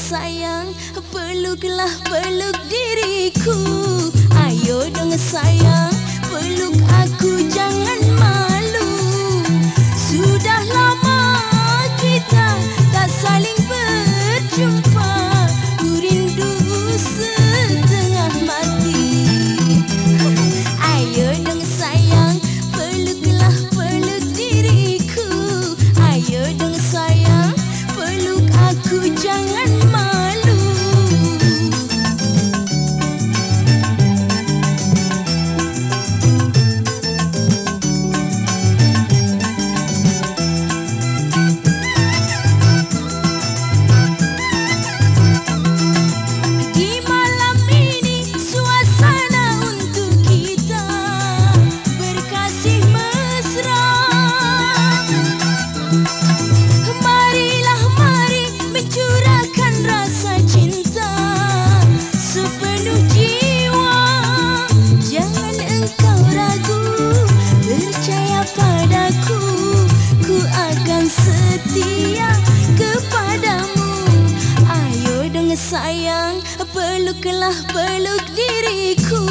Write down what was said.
sayang peluklah peluk diriku. Ayo dong sayang peluk sayang peluklah peluk diriku.